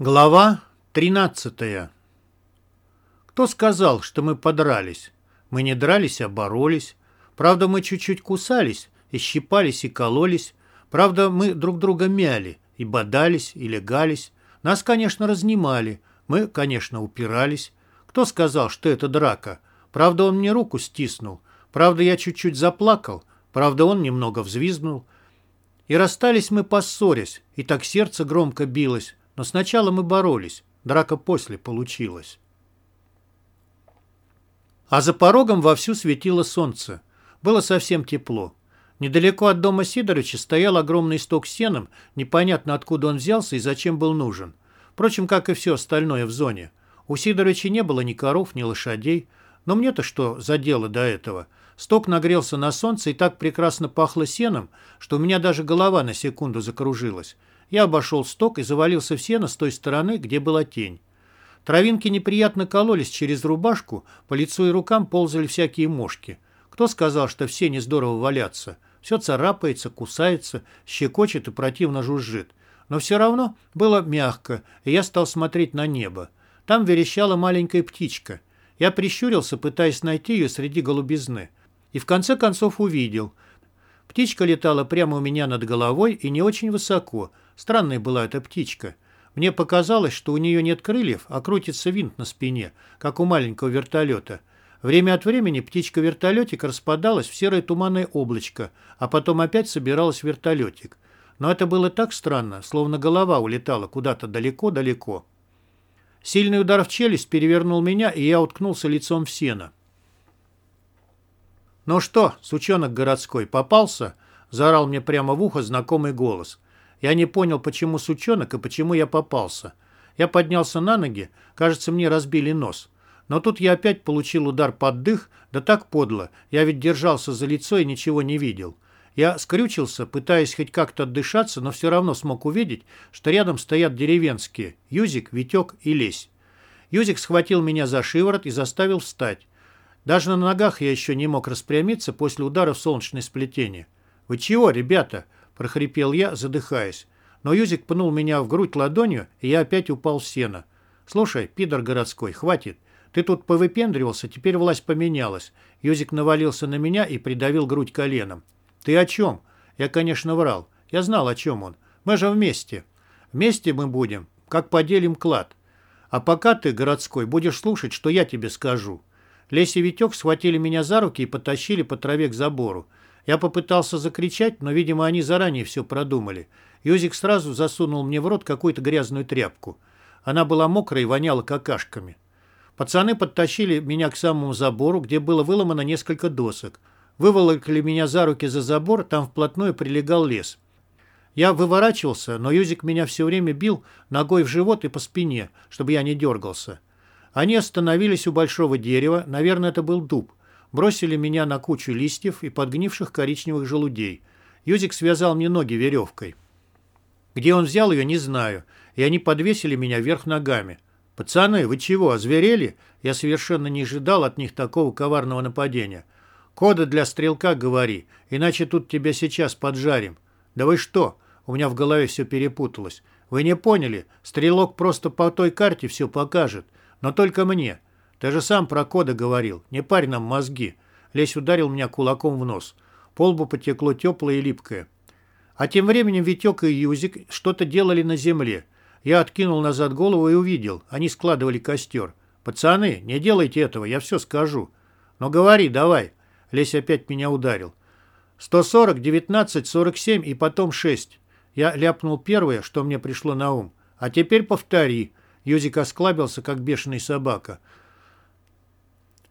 Глава 13 Кто сказал, что мы подрались? Мы не дрались, а боролись. Правда, мы чуть-чуть кусались, и щипались, и кололись. Правда, мы друг друга мяли, и бодались, и легались. Нас, конечно, разнимали. Мы, конечно, упирались. Кто сказал, что это драка? Правда, он мне руку стиснул. Правда, я чуть-чуть заплакал. Правда, он немного взвизгнул. И расстались мы поссорясь, и так сердце громко билось, но сначала мы боролись, драка после получилась. А за порогом вовсю светило солнце. Было совсем тепло. Недалеко от дома Сидоровича стоял огромный сток сеном, непонятно откуда он взялся и зачем был нужен. Впрочем, как и все остальное в зоне. У Сидоровича не было ни коров, ни лошадей. Но мне-то что за дело до этого? Сток нагрелся на солнце и так прекрасно пахло сеном, что у меня даже голова на секунду закружилась. Я обошел сток и завалился в сено с той стороны, где была тень. Травинки неприятно кололись через рубашку, по лицу и рукам ползали всякие мошки. Кто сказал, что все не здорово валяться? Все царапается, кусается, щекочет и противно жужжит. Но все равно было мягко, и я стал смотреть на небо. Там верещала маленькая птичка. Я прищурился, пытаясь найти ее среди голубизны. И в конце концов увидел. Птичка летала прямо у меня над головой и не очень высоко – Странная была эта птичка. Мне показалось, что у нее нет крыльев, а крутится винт на спине, как у маленького вертолета. Время от времени птичка-вертолетик распадалась в серое туманное облачко, а потом опять собиралась в вертолетик. Но это было так странно, словно голова улетала куда-то далеко-далеко. Сильный удар в челюсть перевернул меня, и я уткнулся лицом в сено. «Ну что, сучонок городской, попался?» – заорал мне прямо в ухо знакомый голос. Я не понял, почему сучонок и почему я попался. Я поднялся на ноги, кажется, мне разбили нос. Но тут я опять получил удар под дых, да так подло, я ведь держался за лицо и ничего не видел. Я скрючился, пытаясь хоть как-то отдышаться, но все равно смог увидеть, что рядом стоят деревенские – Юзик, Витек и Лесь. Юзик схватил меня за шиворот и заставил встать. Даже на ногах я еще не мог распрямиться после удара в солнечное сплетение. «Вы чего, ребята?» – прохрипел я, задыхаясь. Но Юзик пнул меня в грудь ладонью, и я опять упал в сено. «Слушай, пидор городской, хватит. Ты тут повыпендривался, теперь власть поменялась». Юзик навалился на меня и придавил грудь коленом. «Ты о чем?» Я, конечно, врал. Я знал, о чем он. Мы же вместе. Вместе мы будем, как поделим клад. А пока ты, городской, будешь слушать, что я тебе скажу». Леся и Витек схватили меня за руки и потащили по траве к забору. Я попытался закричать, но, видимо, они заранее все продумали. Юзик сразу засунул мне в рот какую-то грязную тряпку. Она была мокрая и воняла какашками. Пацаны подтащили меня к самому забору, где было выломано несколько досок. Выволокли меня за руки за забор, там вплотную прилегал лес. Я выворачивался, но Юзик меня все время бил ногой в живот и по спине, чтобы я не дергался. Они остановились у большого дерева, наверное, это был дуб – бросили меня на кучу листьев и подгнивших коричневых желудей. Юзик связал мне ноги веревкой. Где он взял ее, не знаю, и они подвесили меня вверх ногами. «Пацаны, вы чего, озверели?» Я совершенно не ожидал от них такого коварного нападения. «Коды для стрелка говори, иначе тут тебя сейчас поджарим». «Да вы что?» У меня в голове все перепуталось. «Вы не поняли? Стрелок просто по той карте все покажет. Но только мне. Ты же сам про коды говорил. Не парь нам мозги. Лесь ударил меня кулаком в нос. По лбу потекло теплое и липкое. А тем временем Витек и Юзик что-то делали на земле. Я откинул назад голову и увидел. Они складывали костер. «Пацаны, не делайте этого, я все скажу». «Ну говори, давай». Лесь опять меня ударил. «140, 19, 47 и потом 6». Я ляпнул первое, что мне пришло на ум. «А теперь повтори». Юзик осклабился, как бешеный собака.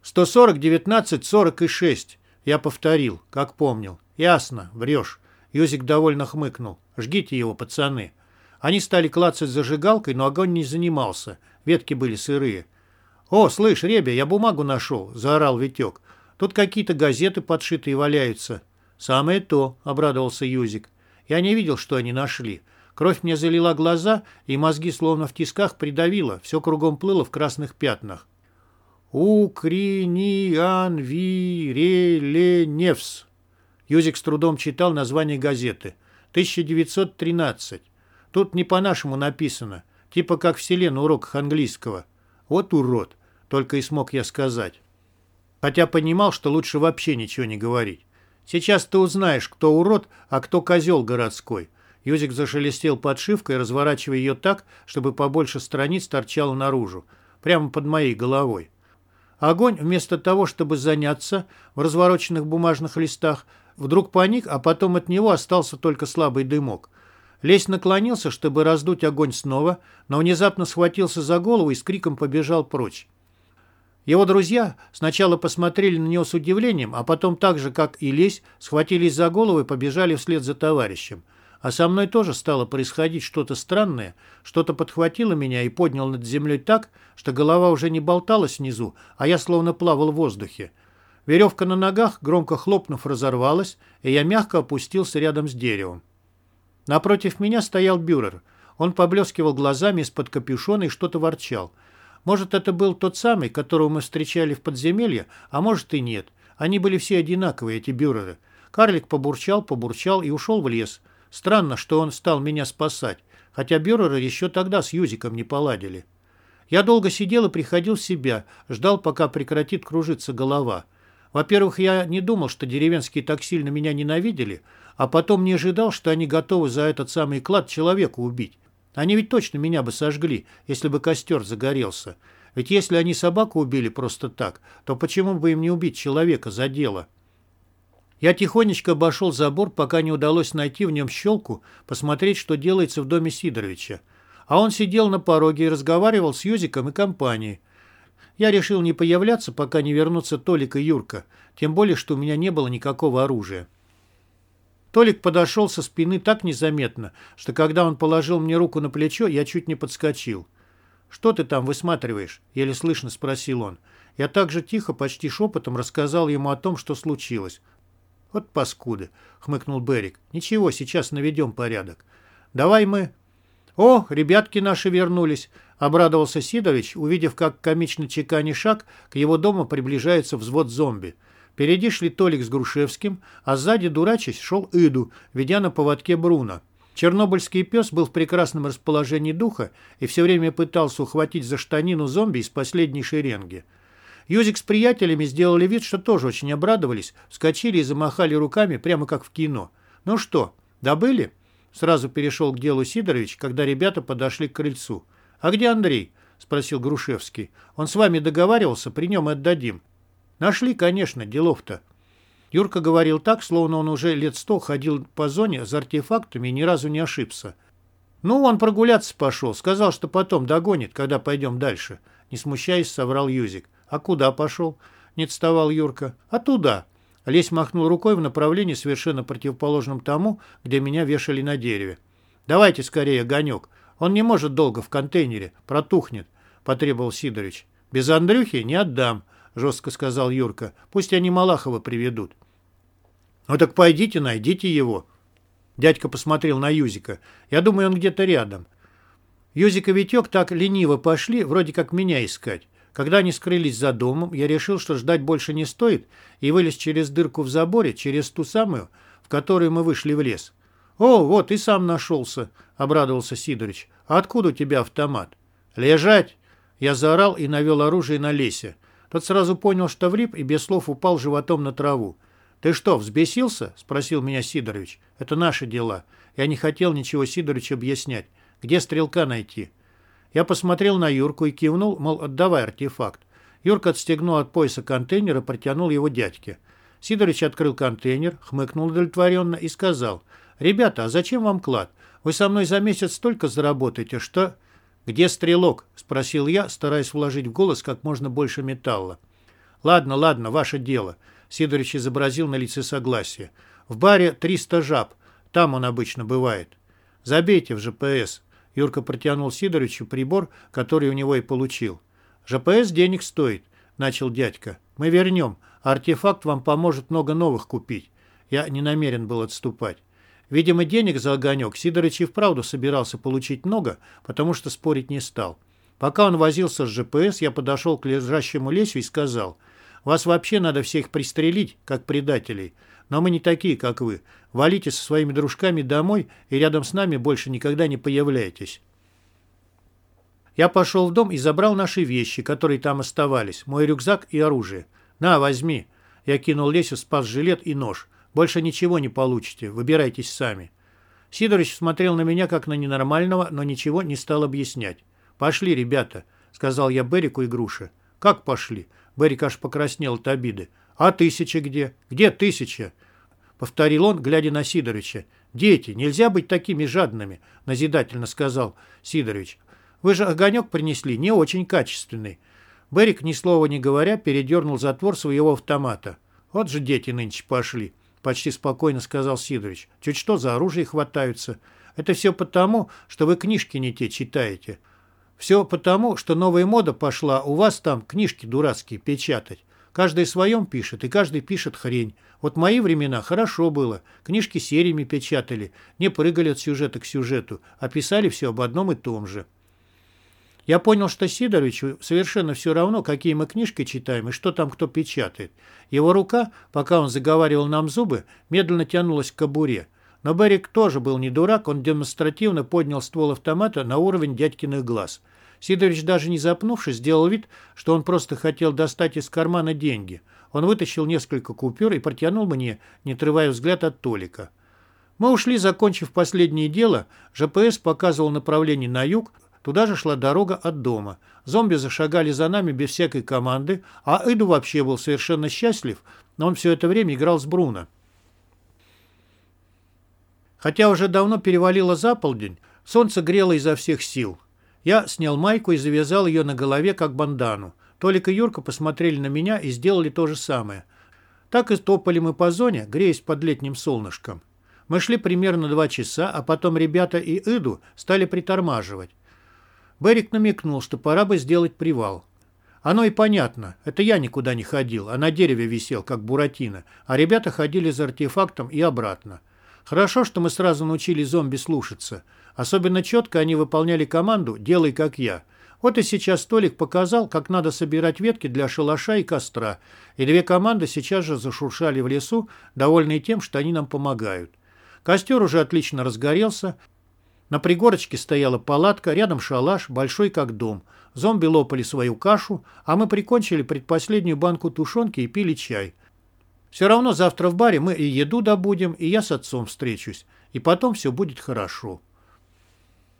140, 19, 40 и 6. Я повторил, как помнил. Ясно, врешь. Юзик довольно хмыкнул. Жгите его, пацаны. Они стали клацать зажигалкой, но огонь не занимался. Ветки были сырые. «О, слышь, Ребя, я бумагу нашел», — заорал Витек. «Тут какие-то газеты подшитые валяются». «Самое то», — обрадовался Юзик. Я не видел, что они нашли. Кровь мне залила глаза, и мозги словно в тисках придавило, все кругом плыло в красных пятнах. Укринианвиреленевс. Юзик с трудом читал название газеты. 1913. Тут не по-нашему написано. Типа как в селе на уроках английского. Вот урод, только и смог я сказать. Хотя понимал, что лучше вообще ничего не говорить. Сейчас ты узнаешь, кто урод, а кто козел городской. Юзик зашелестел подшивкой, разворачивая ее так, чтобы побольше страниц торчало наружу, прямо под моей головой. Огонь, вместо того, чтобы заняться в развороченных бумажных листах, вдруг паник, а потом от него остался только слабый дымок. Лесь наклонился, чтобы раздуть огонь снова, но внезапно схватился за голову и с криком побежал прочь. Его друзья сначала посмотрели на него с удивлением, а потом так же, как и Лесь, схватились за голову и побежали вслед за товарищем. А со мной тоже стало происходить что-то странное, что-то подхватило меня и подняло над землей так, что голова уже не болталась внизу, а я словно плавал в воздухе. Веревка на ногах, громко хлопнув, разорвалась, и я мягко опустился рядом с деревом. Напротив меня стоял Бюрер. Он поблескивал глазами из-под капюшона и что-то ворчал. Может, это был тот самый, которого мы встречали в подземелье, а может и нет. Они были все одинаковые, эти бюреры. Карлик побурчал, побурчал и ушел в лес. Странно, что он стал меня спасать, хотя бюреры еще тогда с Юзиком не поладили. Я долго сидел и приходил в себя, ждал, пока прекратит кружиться голова. Во-первых, я не думал, что деревенские так сильно меня ненавидели, а потом не ожидал, что они готовы за этот самый клад человека убить. Они ведь точно меня бы сожгли, если бы костер загорелся. Ведь если они собаку убили просто так, то почему бы им не убить человека за дело? Я тихонечко обошел забор, пока не удалось найти в нем щелку, посмотреть, что делается в доме Сидоровича. А он сидел на пороге и разговаривал с Юзиком и компанией. Я решил не появляться, пока не вернутся Толик и Юрка, тем более, что у меня не было никакого оружия. Толик подошел со спины так незаметно, что когда он положил мне руку на плечо, я чуть не подскочил. «Что ты там высматриваешь?» — еле слышно спросил он. Я также тихо, почти шепотом рассказал ему о том, что случилось. «Вот паскуды», — хмыкнул Берик. «Ничего, сейчас наведем порядок. Давай мы...» «О, ребятки наши вернулись», — обрадовался Сидович, увидев, как комично чеканий шаг к его дому приближается взвод зомби. Впереди шли Толик с Грушевским, а сзади, дурачись, шел Иду, ведя на поводке Бруно. Чернобыльский пес был в прекрасном расположении духа и все время пытался ухватить за штанину зомби из последней шеренги. Юзик с приятелями сделали вид, что тоже очень обрадовались, вскочили и замахали руками, прямо как в кино. «Ну что, добыли?» Сразу перешел к делу Сидорович, когда ребята подошли к крыльцу. «А где Андрей?» – спросил Грушевский. «Он с вами договаривался, при нем отдадим». «Нашли, конечно, делов-то». Юрка говорил так, словно он уже лет сто ходил по зоне за артефактами и ни разу не ошибся. «Ну, он прогуляться пошел. Сказал, что потом догонит, когда пойдем дальше». Не смущаясь, соврал Юзик. «А куда пошел?» — не отставал Юрка. «А туда». Лесь махнул рукой в направлении, совершенно противоположном тому, где меня вешали на дереве. «Давайте скорее огонек. Он не может долго в контейнере. Протухнет», — потребовал Сидорыч. «Без Андрюхи не отдам», — жестко сказал Юрка. «Пусть они Малахова приведут». «Ну так пойдите, найдите его». Дядька посмотрел на Юзика. «Я думаю, он где-то рядом». Юзик и Витек так лениво пошли, вроде как меня искать. Когда они скрылись за домом, я решил, что ждать больше не стоит, и вылез через дырку в заборе, через ту самую, в которую мы вышли в лес. «О, вот и сам нашелся», — обрадовался Сидорыч. «А откуда у тебя автомат?» «Лежать!» Я заорал и навел оружие на лесе. Тот сразу понял, что влип, и без слов упал животом на траву. «Ты что, взбесился?» — спросил меня Сидорович. «Это наши дела. Я не хотел ничего Сидоровичу объяснять. Где стрелка найти?» Я посмотрел на Юрку и кивнул, мол, отдавай артефакт. Юрка отстегнул от пояса контейнер и протянул его дядьке. Сидорыч открыл контейнер, хмыкнул удовлетворенно и сказал, «Ребята, а зачем вам клад? Вы со мной за месяц столько заработаете, что...» «Где стрелок?» – спросил я, стараясь вложить в голос как можно больше металла. «Ладно, ладно, ваше дело», – Сидорыч изобразил на лице согласие. «В баре 300 жаб. Там он обычно бывает. Забейте в ЖПС. Юрка протянул Сидорычу прибор, который у него и получил. «ЖПС денег стоит», — начал дядька. «Мы вернем, артефакт вам поможет много новых купить». Я не намерен был отступать. Видимо, денег за огонек Сидорыч и вправду собирался получить много, потому что спорить не стал. Пока он возился с ЖПС, я подошел к лежащему лесю и сказал, «Вас вообще надо всех пристрелить, как предателей. Но мы не такие, как вы. Валите со своими дружками домой и рядом с нами больше никогда не появляйтесь». Я пошел в дом и забрал наши вещи, которые там оставались, мой рюкзак и оружие. «На, возьми». Я кинул Лесю спас-жилет и нож. «Больше ничего не получите, выбирайтесь сами». Сидорович смотрел на меня, как на ненормального, но ничего не стал объяснять. «Пошли, ребята», — сказал я Берику и Груше. «Как пошли?» Берик аж покраснел от обиды. «А тысяча где? Где тысяча?» Повторил он, глядя на Сидоровича. «Дети, нельзя быть такими жадными», — назидательно сказал Сидорович. «Вы же огонек принесли, не очень качественный». Берик, ни слова не говоря, передернул затвор своего автомата. «Вот же дети нынче пошли», — почти спокойно сказал Сидорович. «Чуть что за оружие хватаются. Это все потому, что вы книжки не те читаете. Все потому, что новая мода пошла, у вас там книжки дурацкие печатать. Каждый своем пишет, и каждый пишет хрень. Вот мои времена хорошо было. Книжки сериями печатали, не прыгали от сюжета к сюжету, а писали все об одном и том же. Я понял, что Сидоровичу совершенно все равно, какие мы книжки читаем и что там кто печатает. Его рука, пока он заговаривал нам зубы, медленно тянулась к кобуре. Но Берик тоже был не дурак, он демонстративно поднял ствол автомата на уровень дядькиных глаз – Сидорович, даже не запнувшись, сделал вид, что он просто хотел достать из кармана деньги. Он вытащил несколько купюр и протянул мне, не отрывая взгляд от Толика. Мы ушли, закончив последнее дело. ЖПС показывал направление на юг, туда же шла дорога от дома. Зомби зашагали за нами без всякой команды, а Иду вообще был совершенно счастлив, но он все это время играл с Бруно. Хотя уже давно перевалило за полдень, солнце грело изо всех сил. Я снял майку и завязал ее на голове, как бандану. Толик и Юрка посмотрели на меня и сделали то же самое. Так и топали мы по зоне, греясь под летним солнышком. Мы шли примерно два часа, а потом ребята и Иду стали притормаживать. Берик намекнул, что пора бы сделать привал. Оно и понятно. Это я никуда не ходил, а на дереве висел, как буратино, а ребята ходили за артефактом и обратно. Хорошо, что мы сразу научили зомби слушаться. Особенно четко они выполняли команду «делай как я». Вот и сейчас Столик показал, как надо собирать ветки для шалаша и костра, и две команды сейчас же зашуршали в лесу, довольные тем, что они нам помогают. Костер уже отлично разгорелся. На пригорочке стояла палатка, рядом шалаш, большой как дом. Зомби лопали свою кашу, а мы прикончили предпоследнюю банку тушенки и пили чай. Все равно завтра в баре мы и еду добудем, и я с отцом встречусь. И потом все будет хорошо.